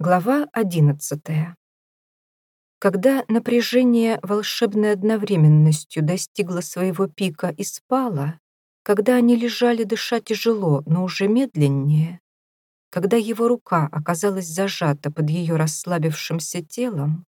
Глава 11. Когда напряжение волшебной одновременностью достигло своего пика и спало, когда они лежали дыша тяжело, но уже медленнее, когда его рука оказалась зажата под ее расслабившимся телом,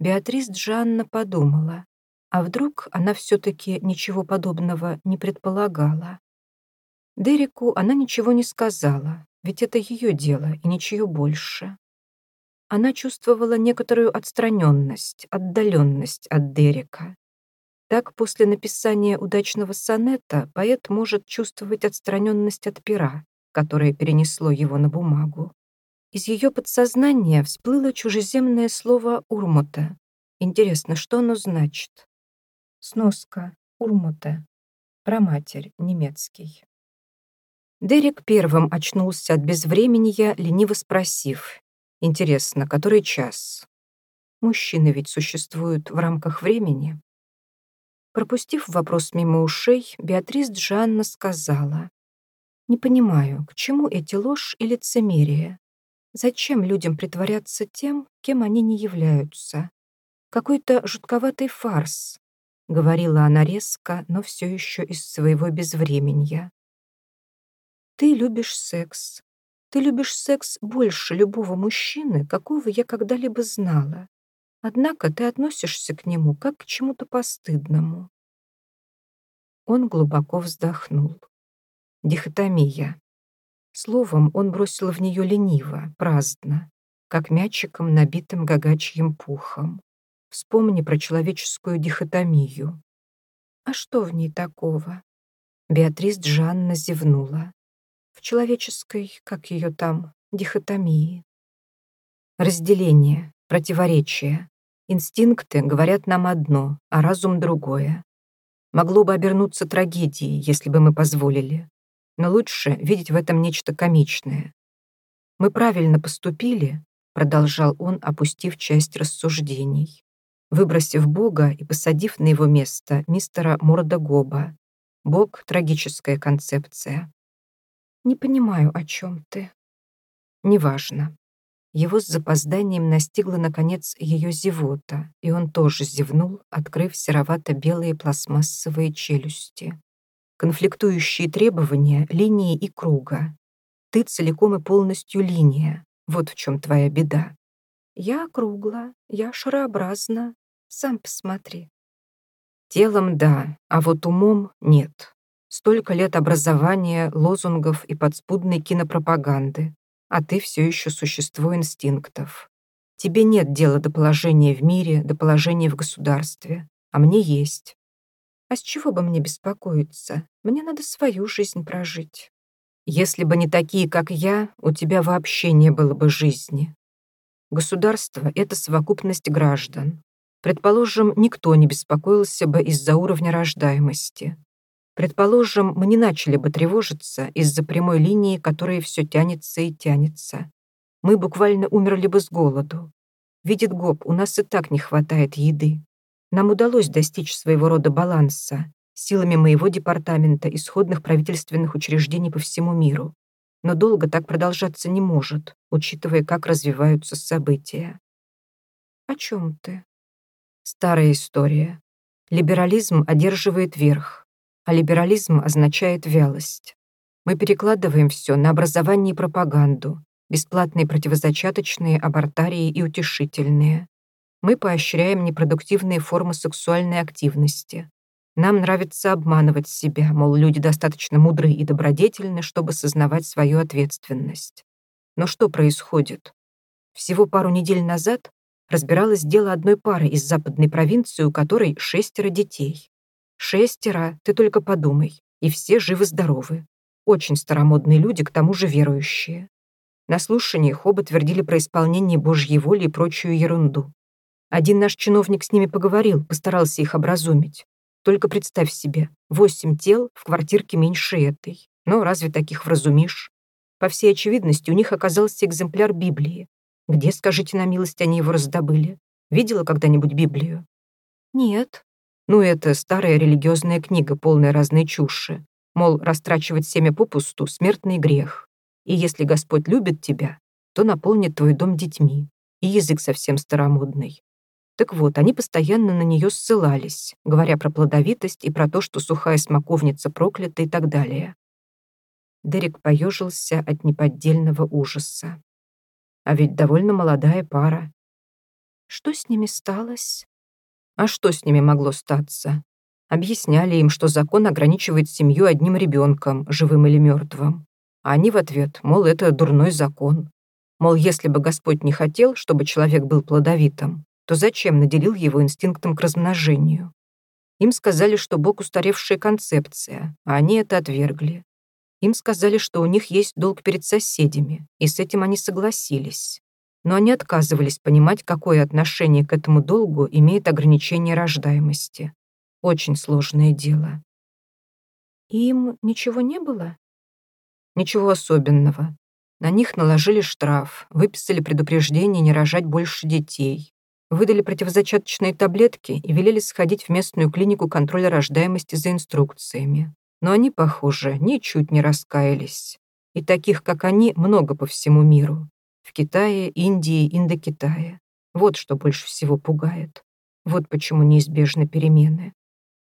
Беатрис Джанна подумала, а вдруг она все-таки ничего подобного не предполагала. Дереку она ничего не сказала, ведь это ее дело и ничего больше она чувствовала некоторую отстраненность, отдаленность от Дерека. Так, после написания удачного сонета поэт может чувствовать отстраненность от пера, которое перенесло его на бумагу. Из ее подсознания всплыло чужеземное слово «урмута». Интересно, что оно значит? Сноска. Урмута. Проматерь. Немецкий. Дерек первым очнулся от безвременья, лениво спросив, Интересно, который час? Мужчины ведь существуют в рамках времени. Пропустив вопрос мимо ушей, Беатрис Джанна сказала, «Не понимаю, к чему эти ложь и лицемерие? Зачем людям притворяться тем, кем они не являются? Какой-то жутковатый фарс», — говорила она резко, но все еще из своего безвременья. «Ты любишь секс, ты любишь секс больше любого мужчины, какого я когда-либо знала. Однако ты относишься к нему как к чему-то постыдному. Он глубоко вздохнул. Дихотомия. Словом, он бросил в нее лениво, праздно, как мячиком, набитым гагачьим пухом. Вспомни про человеческую дихотомию. А что в ней такого? Беатрис Джанна зевнула в человеческой, как ее там, дихотомии. Разделение, противоречие. Инстинкты говорят нам одно, а разум другое. Могло бы обернуться трагедией, если бы мы позволили. Но лучше видеть в этом нечто комичное. «Мы правильно поступили», — продолжал он, опустив часть рассуждений, выбросив Бога и посадив на его место мистера Мордогоба. Бог — трагическая концепция. «Не понимаю, о чем ты». «Неважно». Его с запозданием настигла, наконец, ее зевота, и он тоже зевнул, открыв серовато-белые пластмассовые челюсти. Конфликтующие требования линии и круга. Ты целиком и полностью линия. Вот в чем твоя беда. Я кругла, я шарообразна. Сам посмотри. Телом — да, а вот умом — нет. Столько лет образования, лозунгов и подспудной кинопропаганды, а ты все еще существо инстинктов. Тебе нет дела до положения в мире, до положения в государстве, а мне есть. А с чего бы мне беспокоиться? Мне надо свою жизнь прожить. Если бы не такие, как я, у тебя вообще не было бы жизни. Государство — это совокупность граждан. Предположим, никто не беспокоился бы из-за уровня рождаемости. Предположим, мы не начали бы тревожиться из-за прямой линии, которая все тянется и тянется. Мы буквально умерли бы с голоду. Видит Гоб, у нас и так не хватает еды. Нам удалось достичь своего рода баланса силами моего департамента и сходных правительственных учреждений по всему миру. Но долго так продолжаться не может, учитывая, как развиваются события. О чем ты? Старая история. Либерализм одерживает верх а либерализм означает вялость. Мы перекладываем все на образование и пропаганду, бесплатные противозачаточные, абортарии и утешительные. Мы поощряем непродуктивные формы сексуальной активности. Нам нравится обманывать себя, мол, люди достаточно мудры и добродетельны, чтобы сознавать свою ответственность. Но что происходит? Всего пару недель назад разбиралось дело одной пары из западной провинции, у которой шестеро детей. Шестеро, ты только подумай. И все живы-здоровы. Очень старомодные люди, к тому же верующие. На слушаниях оба твердили про исполнение Божьей воли и прочую ерунду. Один наш чиновник с ними поговорил, постарался их образумить. Только представь себе, восемь тел в квартирке меньше этой. Но разве таких вразумишь? По всей очевидности, у них оказался экземпляр Библии. Где, скажите на милость, они его раздобыли? Видела когда-нибудь Библию? Нет, ну, это старая религиозная книга, полная разной чуши. Мол, растрачивать семя попусту — смертный грех. И если Господь любит тебя, то наполнит твой дом детьми. И язык совсем старомодный. Так вот, они постоянно на нее ссылались, говоря про плодовитость и про то, что сухая смоковница проклята и так далее. Дерек поежился от неподдельного ужаса. А ведь довольно молодая пара. Что с ними сталось? А что с ними могло статься? Объясняли им, что закон ограничивает семью одним ребенком, живым или мертвым. А они в ответ, мол, это дурной закон. Мол, если бы Господь не хотел, чтобы человек был плодовитым, то зачем наделил его инстинктом к размножению? Им сказали, что Бог устаревшая концепция, а они это отвергли. Им сказали, что у них есть долг перед соседями, и с этим они согласились. Но они отказывались понимать, какое отношение к этому долгу имеет ограничение рождаемости. Очень сложное дело. Им ничего не было? Ничего особенного. На них наложили штраф, выписали предупреждение не рожать больше детей, выдали противозачаточные таблетки и велели сходить в местную клинику контроля рождаемости за инструкциями. Но они, похоже, ничуть не раскаялись. И таких, как они, много по всему миру. В Китае, Индии, Индокитае. Вот что больше всего пугает. Вот почему неизбежны перемены.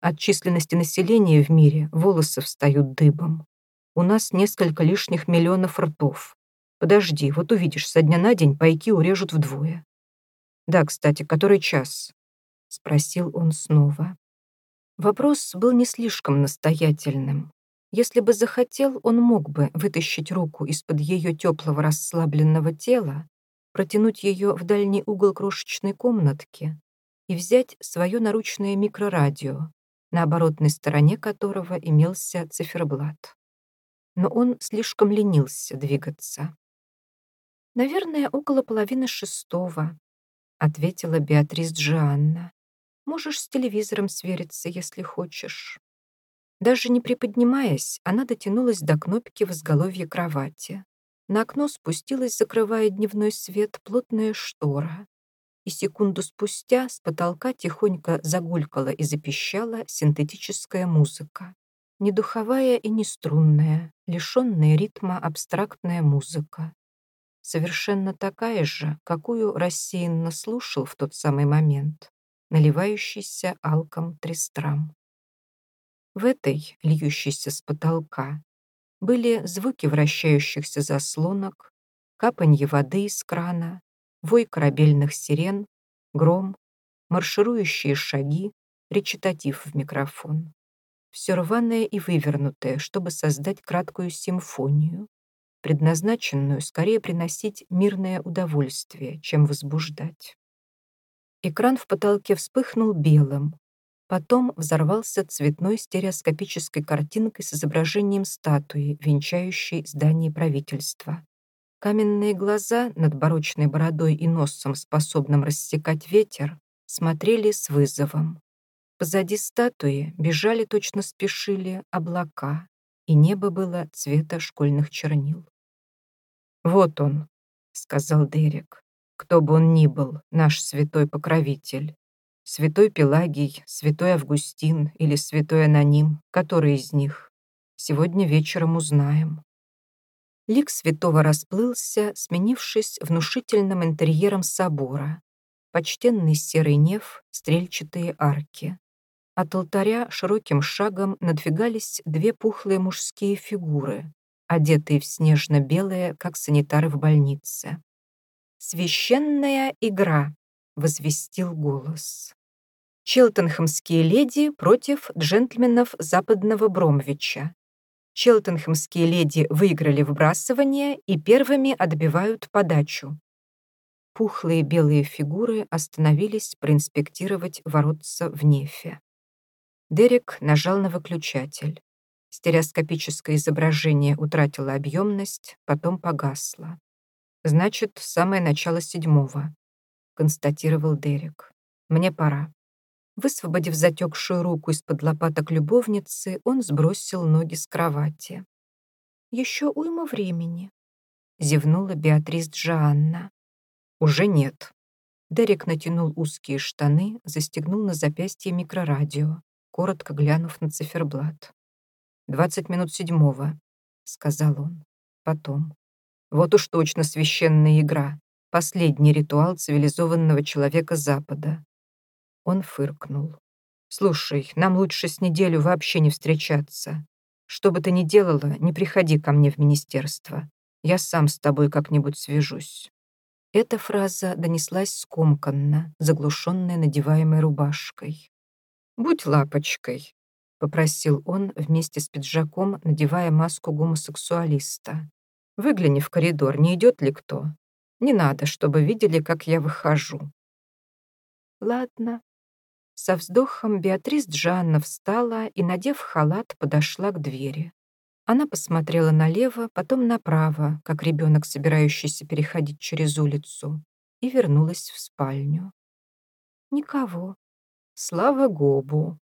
От численности населения в мире волосы встают дыбом. У нас несколько лишних миллионов ртов. Подожди, вот увидишь, со дня на день пайки урежут вдвое. «Да, кстати, который час?» — спросил он снова. Вопрос был не слишком настоятельным. Если бы захотел, он мог бы вытащить руку из-под ее теплого расслабленного тела, протянуть ее в дальний угол крошечной комнатки и взять свое наручное микрорадио, на оборотной стороне которого имелся циферблат. Но он слишком ленился двигаться. Наверное, около половины шестого, ответила Беатрис Джианна. Можешь с телевизором свериться, если хочешь. Даже не приподнимаясь, она дотянулась до кнопки в изголовье кровати. На окно спустилась, закрывая дневной свет, плотная штора. И секунду спустя с потолка тихонько загулькала и запищала синтетическая музыка. Не духовая и не струнная, лишенная ритма абстрактная музыка совершенно такая же, какую рассеянно слушал в тот самый момент, наливающийся алком трестрам. В этой, льющейся с потолка, были звуки вращающихся заслонок, капанье воды из крана, вой корабельных сирен, гром, марширующие шаги, речитатив в микрофон. Все рваное и вывернутое, чтобы создать краткую симфонию, предназначенную скорее приносить мирное удовольствие, чем возбуждать. Экран в потолке вспыхнул белым, потом взорвался цветной стереоскопической картинкой с изображением статуи, венчающей здание правительства. Каменные глаза над барочной бородой и носом, способным рассекать ветер, смотрели с вызовом. Позади статуи бежали, точно спешили, облака, и небо было цвета школьных чернил. «Вот он», — сказал Дерек, — «кто бы он ни был, наш святой покровитель. Святой Пелагий, святой Августин или святой Аноним, который из них? Сегодня вечером узнаем». Лик святого расплылся, сменившись внушительным интерьером собора. Почтенный серый неф, стрельчатые арки. От алтаря широким шагом надвигались две пухлые мужские фигуры, одетые в снежно-белое, как санитары в больнице. «Священная игра», — возвестил голос. Челтенхэмские леди против джентльменов западного Бромвича. Челтенхэмские леди выиграли выбрасывание и первыми отбивают подачу. Пухлые белые фигуры остановились проинспектировать воротца в нефе. Дерек нажал на выключатель. Стереоскопическое изображение утратило объемность, потом погасло. «Значит, самое начало седьмого», — констатировал Дерек. «Мне пора». Высвободив затекшую руку из-под лопаток любовницы, он сбросил ноги с кровати. «Еще уйма времени», — зевнула Беатрис Джоанна. «Уже нет». Дерек натянул узкие штаны, застегнул на запястье микрорадио, коротко глянув на циферблат. «Двадцать минут седьмого», — сказал он. «Потом. Вот уж точно священная игра, последний ритуал цивилизованного человека Запада. Он фыркнул. «Слушай, нам лучше с неделю вообще не встречаться. Что бы ты ни делала, не приходи ко мне в министерство. Я сам с тобой как-нибудь свяжусь». Эта фраза донеслась скомканно, заглушенная надеваемой рубашкой. «Будь лапочкой», — попросил он вместе с пиджаком, надевая маску гомосексуалиста. «Выгляни в коридор, не идет ли кто? Не надо, чтобы видели, как я выхожу». «Ладно». Со вздохом Беатрис Джанна встала и, надев халат, подошла к двери. Она посмотрела налево, потом направо, как ребенок, собирающийся переходить через улицу, и вернулась в спальню. Никого. Слава Гобу.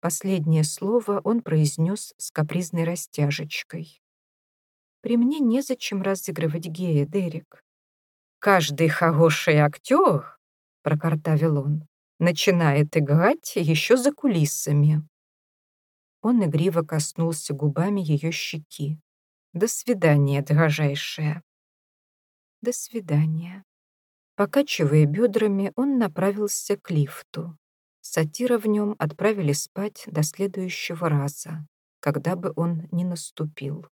Последнее слово он произнес с капризной растяжечкой. «При мне незачем разыгрывать гея, Дерек». «Каждый хороший актер», — прокартавил он, «начинает играть еще за кулисами». Он игриво коснулся губами ее щеки. «До свидания, дрожайшая». «До свидания». Покачивая бедрами, он направился к лифту. Сатира в нем отправили спать до следующего раза, когда бы он ни наступил.